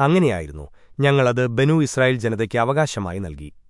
അങ്ങനെയായിരുന്നു. ഞങ്ങളത് ബനു ഇസ്രായേൽ ജനതയ്ക്ക് അവകാശമായി നൽകി.